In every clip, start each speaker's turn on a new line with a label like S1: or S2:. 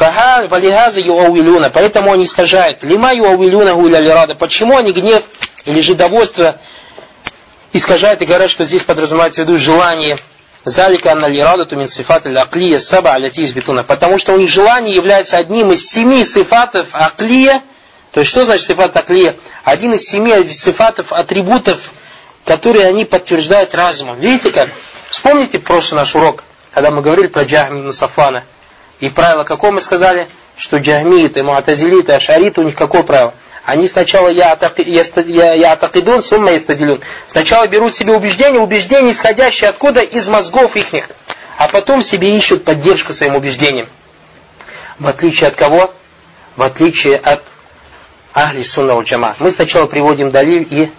S1: Валихаза юауилюна. Поэтому они искажают. Лима юауилюна гуля Почему они гнев или же довольство искажают и говорят, что здесь подразумевается в виду желание Залика анна лираду мин сифат аклия саба аляти избитуна. Потому что у них желание является одним из семи сифатов аклия. То есть что значит сифат аклия? Один из семи сифатов, атрибутов, которые они подтверждают разумом. Видите как? Вспомните прошлый наш урок, когда мы говорили про Джахми Мусафана. И правило какое мы сказали? Что джахмииты, муатазилиты, ашариты, у них какое правило? Они сначала я атакидун, сумма истадилюн. Сначала берут себе убеждения, убеждения, исходящие откуда? Из мозгов ихних. А потом себе ищут поддержку своим убеждениям. В отличие от кого? В отличие от Ахли Сунна Джама. Мы сначала приводим далиль и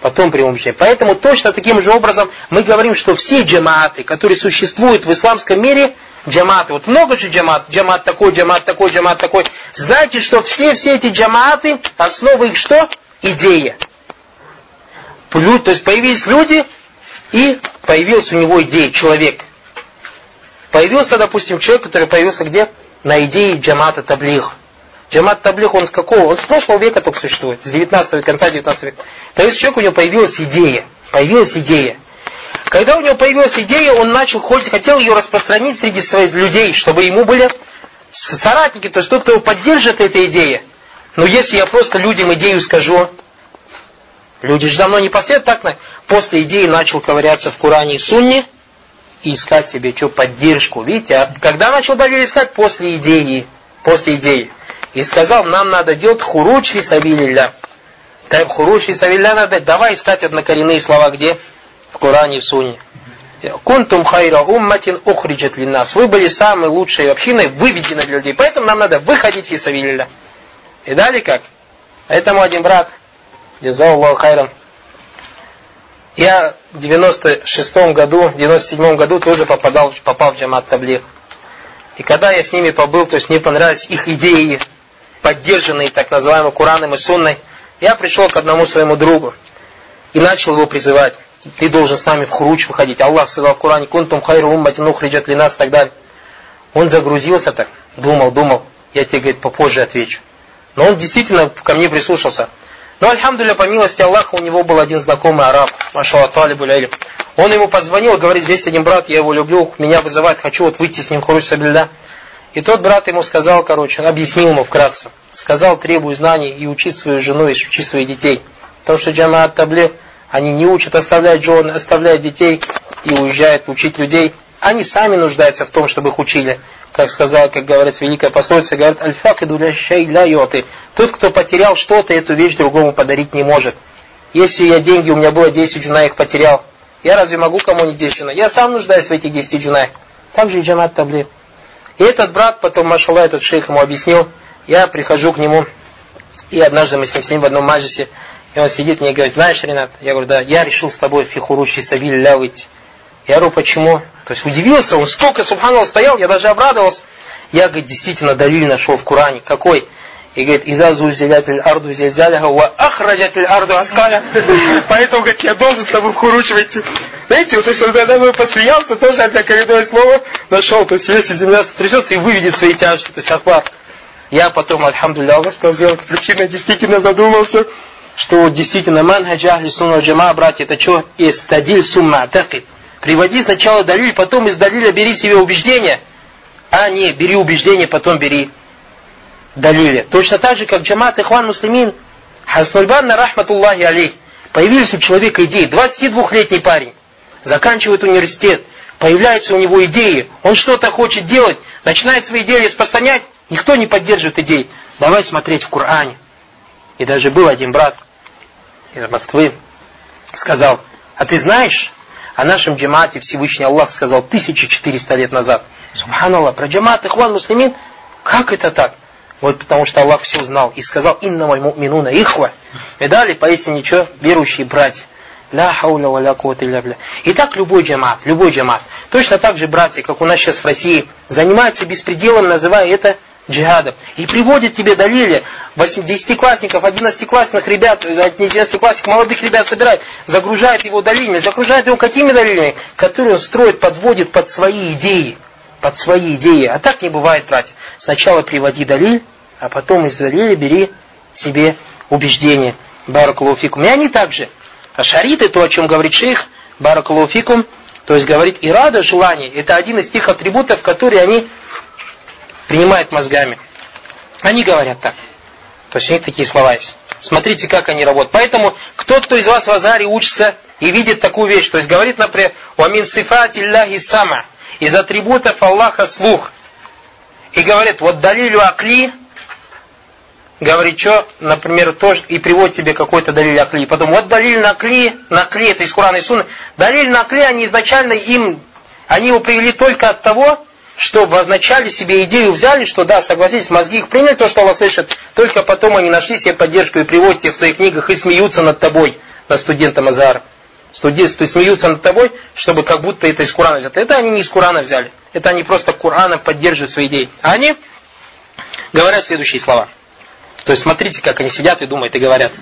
S1: потом приводим убеждение. Поэтому точно таким же образом мы говорим, что все джамааты, которые существуют в исламском мире, джаматы. Вот много же джамат, джамат такой, джамат такой, джамат такой. Знаете, что все-все эти джаматы, основа их что? Идея. То есть появились люди, и появилась у него идея, человек. Появился, допустим, человек, который появился где? На идее джамата таблих. Джамат таблих, он с какого? Он с прошлого века только существует, с 19 века, конца 19 века. Появился человек, у него появилась идея. Появилась идея. Когда у него появилась идея, он начал, хотел ее распространить среди своих людей, чтобы ему были соратники, то есть тот, кто его поддержит этой идее. Но если я просто людям идею скажу, люди же за мной не последуют, так после идеи начал ковыряться в Коране и Сунне и искать себе что, поддержку. Видите, а когда начал далее искать? После идеи. После идеи. И сказал, нам надо делать хуруч фисабилилля. Хуруч фисабилилля надо, давай искать однокоренные слова где? В Коране и в Сунне. Кунтум хайра умматин ухриджат нас. Вы были самой лучшей общиной, выведены для людей. Поэтому нам надо выходить из Савилля. И далее как? Поэтому один брат, Джазауллаху хайрам, я в 96 году, в 97 году тоже попадал, попал в джамат таблих. И когда я с ними побыл, то есть мне понравились их идеи, поддержанные так называемым Кураном и Сунной, я пришел к одному своему другу и начал его призывать ты должен с нами в хруч выходить. Аллах сказал в Коране, кунтум хайру умматин ухриджат ли нас и так далее. Он загрузился так, думал, думал, я тебе, говорит, попозже отвечу. Но он действительно ко мне прислушался. Но, альхамдуля, по милости Аллаха, у него был один знакомый араб, машалла талибу Он ему позвонил, говорит, здесь один брат, я его люблю, меня вызывает, хочу вот выйти с ним в хуруч сабилля. И тот брат ему сказал, короче, он объяснил ему вкратце. Сказал, требуй знаний и учи свою жену, и учи своих детей. Потому что джамаат таблих, они не учат, оставляют жены, оставляют детей и уезжают учить людей. Они сами нуждаются в том, чтобы их учили. Как сказал, как говорит великая пословица, говорит, альфакиду ля ля йоты. Тот, кто потерял что-то, эту вещь другому подарить не может. Если я деньги, у меня было 10 джуна, их потерял. Я разве могу кому-нибудь 10 джуна? Я сам нуждаюсь в этих 10 джунах. Так же и джанат таблик. И этот брат, потом, машалла, этот шейх ему объяснил, я прихожу к нему, и однажды мы с ним сидим в одном маджисе, и он сидит мне и говорит, знаешь, Ренат, я говорю, да, я решил с тобой фихуручи сабиль ля выйти. Я говорю, почему? То есть удивился, он столько, субханаллах, стоял, я даже обрадовался. Я, говорит, действительно далиль нашел в Коране. Какой? И говорит, иза зульзилятель арду зильзаляха ва ахраджатель арду аскаля. Поэтому, говорит, я должен с тобой в. Знаете, вот, то есть он когда мной посмеялся, тоже опять коренное слово нашел. То есть если земля сотрясется и выведет свои тяжести, то есть ахват. Я потом, альхамдулилля, Аллах сказал, причина, действительно задумался что действительно манхадж ахли сунна джама, братья, это что? Истадиль сумма такит. Приводи сначала далиль, потом из далиля бери себе убеждение, а не бери убеждение, потом бери далиля. Точно так же, как джамат ихван муслимин, Хаснульбанна рахматуллахи алейх. Появились у человека идеи. 22-летний парень. Заканчивает университет. Появляются у него идеи. Он что-то хочет делать. Начинает свои идеи распространять. Никто не поддерживает идей. Давай смотреть в Коране. И даже был один брат, из Москвы, сказал, а ты знаешь, о нашем джамате Всевышний Аллах сказал 1400 лет назад. Субханаллах, про джамат ихван муслимин, как это так? Вот потому что Аллах все знал и сказал, инна маль муминуна ихва. И далее, поистине, что? Верующие братья. Ля хауля ва ля бля. И так любой джамат, любой джамат. Точно так же братья, как у нас сейчас в России, занимаются беспределом, называя это джихадом. И приводит тебе далили 10-классников, 11-классных ребят, 11-классников, молодых ребят собирает, загружает его далилями, загружает его какими далилями? Которые он строит, подводит под свои идеи. под свои идеи. А так не бывает, братья. Сначала приводи далиль, а потом из далиля бери себе убеждение. Баракулуфикум. И они также. А шариты, то, о чем говорит шейх, баракулуфикум, то есть говорит и рада желание, это один из тех атрибутов, которые они принимают мозгами. Они говорят так. То есть у них такие слова есть. Смотрите, как они работают. Поэтому кто, кто из вас в Азаре учится и видит такую вещь, то есть говорит, например, «Уамин сифат илляхи сама» из атрибутов Аллаха слух. И говорит, вот далилю акли, говорит, что, например, тоже, и приводит тебе какой-то далиль акли. Потом, вот далиль на кли, на кли, это из Курана и Сунны. Далиль на кли, они изначально им, они его привели только от того, что вначале себе идею взяли, что да, согласились, мозги их приняли то, что Аллах слышит, только потом они нашли себе поддержку и приводят тебе в своих книгах и смеются над тобой, над студентом Азара. Студенты смеются над тобой, чтобы как будто это из Курана взято. Это они не из Курана взяли. Это они просто Курана поддерживают свои идеи. А они говорят следующие слова. То есть смотрите, как они сидят и думают и говорят.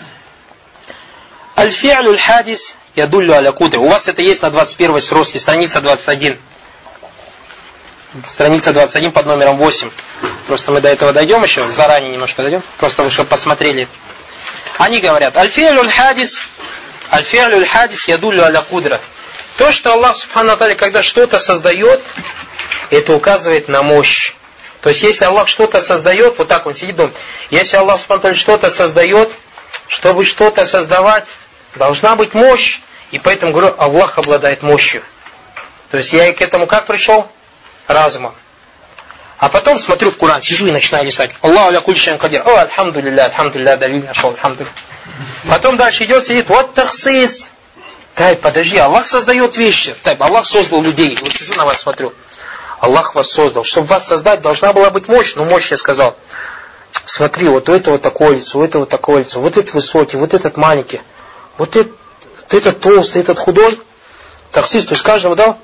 S1: Аль-фи'лю хадис ядуллю аля. У вас это есть на 21 сроске, страница 21 страница 21 под номером 8. Просто мы до этого дойдем еще, заранее немножко дойдем, просто вы чтобы посмотрели. Они говорят, аль-фи'люль хадис, аль-фи'люль хадис ядулю аля кудра. То, что Аллах Субхану когда что-то создает, это указывает на мощь. То есть, если Аллах что-то создает, вот так он сидит думает, если Аллах Субхану что-то создает, чтобы что-то создавать, должна быть мощь. И поэтому говорю, Аллах обладает мощью. То есть, я к этому как пришел? Разума. А потом смотрю в Коран, сижу и начинаю листать. Аллаху ля кульшан кадир. О, альхамдулилля, альхамдулилля, далиль нашел, альхамдулилля. Потом дальше идет, сидит, вот тахсис. Тай, подожди, Аллах создает вещи. Тай, Аллах создал людей. Вот сижу на вас смотрю. Аллах вас создал. Чтобы вас создать, должна была быть мощь. Но мощь, я сказал. Смотри, вот у этого такое лицо, у этого такое лицо, вот этот высокий, вот этот маленький, вот этот, этот толстый, этот худой. Таксист, то есть каждому дал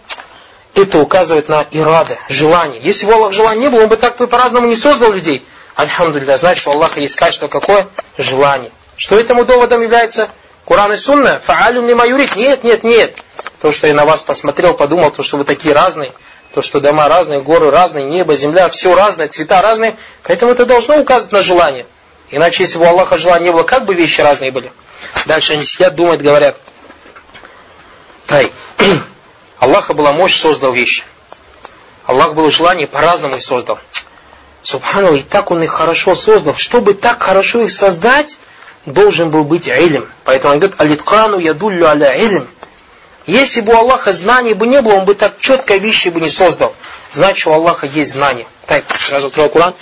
S1: это указывает на ирады, желание. Если бы Аллах желания не было, он бы так по-разному не создал людей. Альхамдулилля, значит, у Аллаха есть качество какое? Желание. Что этому доводом является? Куран и Сунна? Фаалю мне маюрит? Нет, нет, нет. То, что я на вас посмотрел, подумал, то, что вы такие разные, то, что дома разные, горы разные, небо, земля, все разное, цвета разные, поэтому это должно указывать на желание. Иначе, если бы у Аллаха желания не было, как бы вещи разные были? Дальше они сидят, думают, говорят. Тай. Аллаха была мощь, создал вещи. Аллах было желание, по-разному их создал. Субхану, и так Он их хорошо создал. Чтобы так хорошо их создать, должен был быть илм. Поэтому он говорит, алиткану ядуллю аля илм. Если бы у Аллаха знаний бы не было, он бы так четко вещи бы не создал. Значит, у Аллаха есть знания. Так, сразу открою Куран.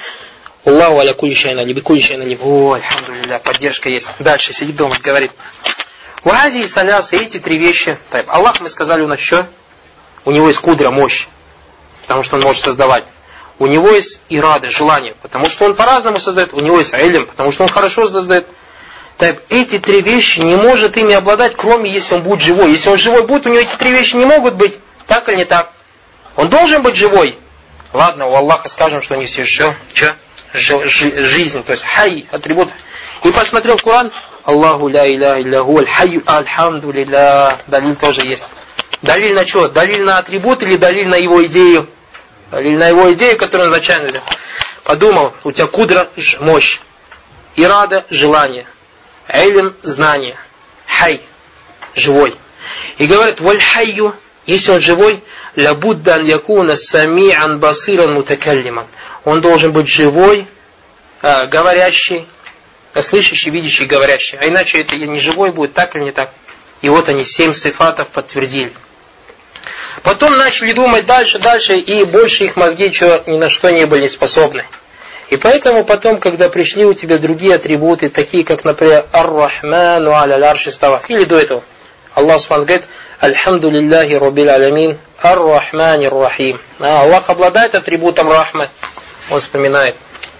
S1: Аллаху аля кулли шайна, либо кулли шайна, либо. О, альхамдулилля, поддержка есть. Дальше сидит дома, говорит. В Азии солясы эти три вещи. Так, Аллах, мы сказали, у нас что? У него есть кудра, мощь, потому что он может создавать. У него есть ирада, желание, потому что он по-разному создает. У него есть илм, потому что он хорошо создает. Так, эти три вещи не может ими обладать, кроме если он будет живой. Если он живой будет, у него эти три вещи не могут быть. Так или не так? Он должен быть живой. Ладно, у Аллаха скажем, что они все что? Что? Жизнь, то есть хай, атрибут. И посмотрел Коран, Аллаху ля иля илля аль хай, альхамду лилля, далиль тоже есть. Далиль на что? Далиль на атрибут или далиль на его идею? Далиль на его идею, которую он изначально подумал. У тебя кудра – мощь. Ирада – желание. Эйлин – знание. Хай – живой. И говорит, валь хайю, если он живой, лабуддан якуна сами'ан басиран мутакаллиман. Он должен быть живой, э, говорящий, слышащий, видящий, говорящий. А иначе это не живой будет, так или не так? И вот они семь сифатов подтвердили. Потом начали думать дальше, дальше, и больше их мозги что, ни на что не были способны. И поэтому потом, когда пришли у тебя другие атрибуты, такие как, например, Ар-Рахману аля арши или до этого, Аллах Субхану говорит, Альхамду лилляхи рабил алямин, Ар-Рахмани Рахим. А Аллах обладает атрибутом Рахмы. Он вспоминает.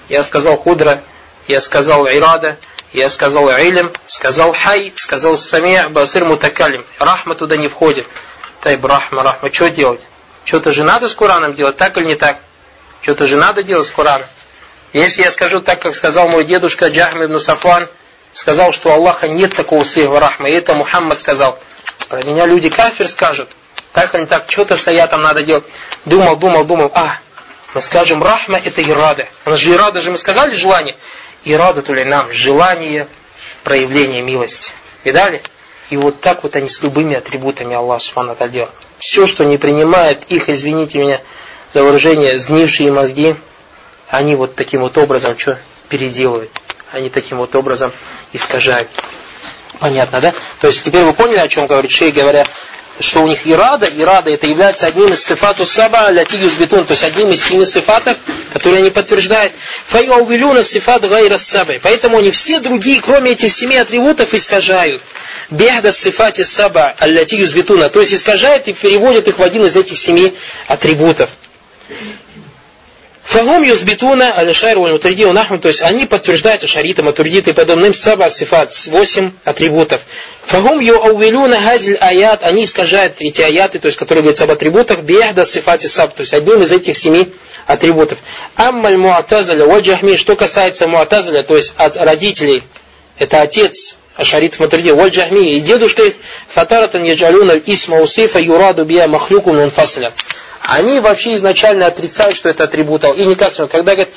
S1: Я сказал Кудра, я сказал Ирада, я сказал Илм, сказал Хай, сказал Самия, Басир Мутакалим. Рахма туда не входит. Тайб, рахма, рахма. Что делать? Что-то же надо с Кураном делать, так или не так? Что-то же надо делать с Кураном. Если я скажу так, как сказал мой дедушка Джахм ибн Сафан, сказал, что у Аллаха нет такого сыва рахма, и это Мухаммад сказал. Про меня люди кафир скажут. Так или не так, что-то с аятом надо делать. Думал, думал, думал, а, Мы скажем, рахма это ирада. Она же ирада же мы сказали желание. Ирада то ли нам, желание проявления милости. Видали? И вот так вот они с любыми атрибутами Аллаха Субхану делают. Все, что не принимает их, извините меня за выражение, сгнившие мозги, они вот таким вот образом что переделывают. Они таким вот образом искажают. Понятно, да? То есть теперь вы поняли, о чем говорит Шей, говоря, что у них ирада, ирада это является одним из сифату саба лятигюс бетун, то есть одним из семи сифатов, которые они подтверждают. Файоувилюна сифат гайра сабы. Поэтому они все другие, кроме этих семи атрибутов, искажают. Бехда сифати саба аллятигюс бетуна. То есть искажают и переводят их в один из этих семи атрибутов. Фагум юзбитуна аль-шайр валь мутаридин нахму, то есть они подтверждают ашариты, матуридиты и подобным саба сифат, восемь атрибутов. Фагум ю ауилюна газиль аят, они искажают эти аяты, то есть которые говорят об атрибутах, биахда сифати саб, то есть одним из этих семи атрибутов. Аммаль муатазаля валь джахми, что касается муатазаля, то есть от родителей, это отец, Ашарит Матурди, Валь Джахми, и дедушка их, Фатаратан Яджалюна Исма Усифа Юраду Бия Махлюку Мунфасля. Они вообще изначально отрицают, что это атрибут И никак, когда говорят,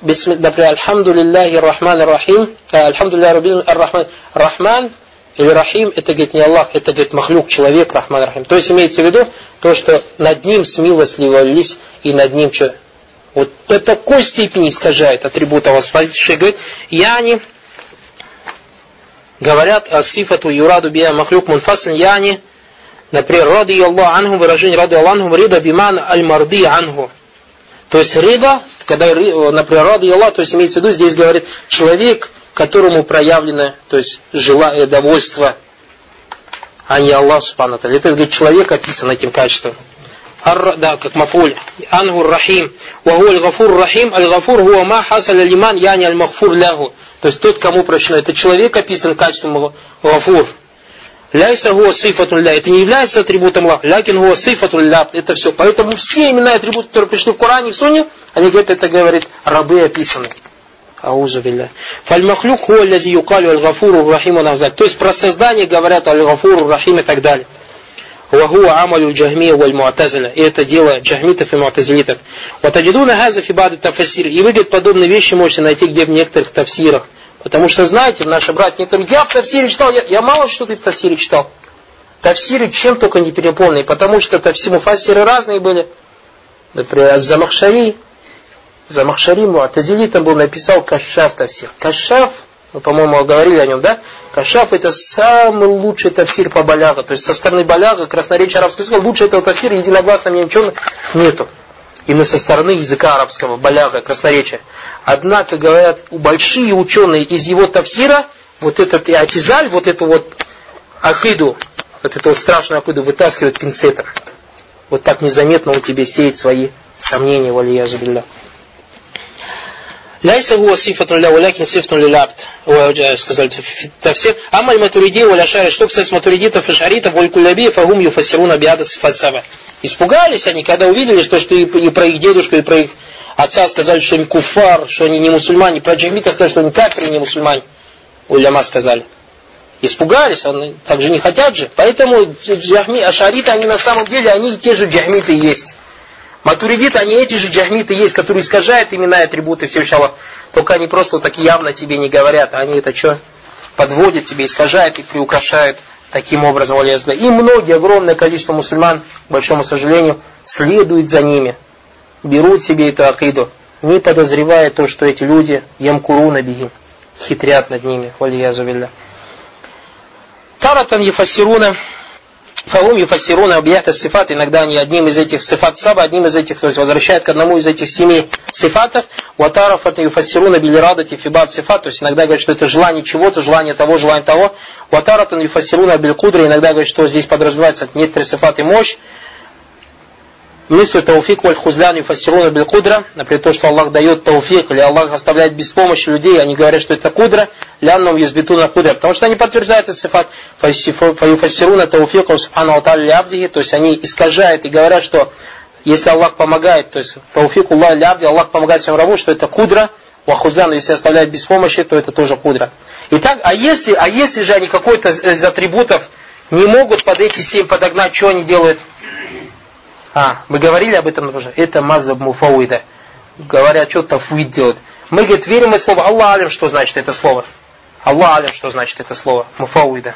S1: например, Альхамду лилляхи рахман рахим, э, Альхамду рахман рахман или рахим, это, говорит, не Аллах, это, говорит, махлюк, человек, рахман рахим. То есть имеется в виду то, что над ним смилостливались и над ним что? Вот до такой степени искажает атрибут Аллаха. Говорит, я не говорят о сифату юраду бия махлюк мунфаслин, я не Например, ради Аллах анху, выражение ради Аллах анху, рида биман аль-марди анху. То есть рида, когда, например, ради Аллах, то есть имеется в виду, здесь говорит, человек, которому проявлено, то есть желание, довольство, а не Аллах Субхану Это говорит, человек описан этим качеством. Ар, да, как мафуль. Ангур рахим. Ваху аль-гафур рахим. Аль-гафур хуа ма хасаль яни аль-махфур лягу. То есть тот, кому прощено. Это человек описан качеством гафур. Ляйса гуа сифатун ля. Это не является атрибутом Аллаха. Лякин гуа сифатун ля. Это все. Поэтому все имена и атрибуты, которые пришли в Коране и в Суне, они говорят, это говорит, рабы описаны. Аузу билля. Фальмахлюк хуа лязи юкалю аль-гафуру рахиму. То есть про создание говорят аль-гафуру рахим и так далее. Амалю джахмия валь муатазиля. И это дело джахмитов и муатазилитов. Ватаджидуна газа фибады тафасир. И вы, подобные вещи можете найти где в некоторых тафсирах. Потому что, знаете, наши братья некоторые, я в Тавсире читал, я, я мало что ты в Тавсире читал. Тавсиры чем только не переполнены, потому что Тавсир Муфасиры разные были. Например, Замахшари, Замахшари Муатазили там был написал Кашаф Тавсир. Кашаф, мы, по-моему, говорили о нем, да? Кашаф это самый лучший тавсир по баляга. То есть со стороны баляга, красноречия арабского языка, лучше этого тавсира единогласно мне ничего нету. Именно со стороны языка арабского, баляга, красноречия. Однако, говорят, большие ученые из его тавсира, вот этот иатизаль, вот эту вот акиду, вот эту вот страшную акиду вытаскивают пинцетом. Вот так незаметно он тебе сеет свои сомнения, валия зубилля. Ляйса гуа сифатун ля валякин сифтун лилябд. Сказали тавсир. Амаль матуриди валя шари. Что, кстати, матуридитов и шаритов, валь кулляби, фагум юфасируна биада сифат. Испугались они, когда увидели, что, что и, и про их дедушку, и про их отца сказали, что они куфар, что они не мусульмане. Про джахмита сказали, что они кафиры, не мусульмане. Уляма сказали. Испугались, они так же не хотят же. Поэтому джахми, ашариты, они на самом деле, они и те же джахмиты есть. Матуридиты, они эти же джахмиты есть, которые искажают имена и атрибуты Всевышнего. Только они просто так явно тебе не говорят. А они это что? Подводят тебе, искажают и приукрашают таким образом. И многие, огромное количество мусульман, к большому сожалению, следуют за ними берут себе эту акиду, не подозревая то, что эти люди ямкуруна бихим, хитрят над ними, валиязу билля. Таратан ефасируна, фаум ефасируна объята сифат, иногда они одним из этих сифат саба, одним из этих, то есть возвращают к одному из этих семи сифатов, ватарафат ефасируна билирадати фибат сифат, то есть иногда говорят, что это желание чего-то, желание того, желание того, ватаратан ефасируна билькудра, иногда говорят, что здесь подразумевается некоторые сифаты мощь, Мысль тауфик валь хузлян юфассируна бил кудра, например, то, что Аллах дает тауфик, или Аллах оставляет без помощи людей, они говорят, что это кудра, лянном юзбитуна кудра, потому что они подтверждают этот сифат, фаюфассируна тауфика субхану алталь абдихи, то есть они искажают и говорят, что если Аллах помогает, то есть тауфик Аллах лябди, Аллах помогает своему рабу, что это кудра, вахузлян, если оставляет без помощи, то это тоже кудра. Итак, а если, а если же они какой-то из атрибутов не могут под эти семь подогнать, что они делают? А, мы говорили об этом. Это мазаб муфауида. Говорят, что тафуид делают. Мы, говорит, верим в это слово. Аллах алим, что значит это слово. Аллах алим, что значит это слово. Муфауида.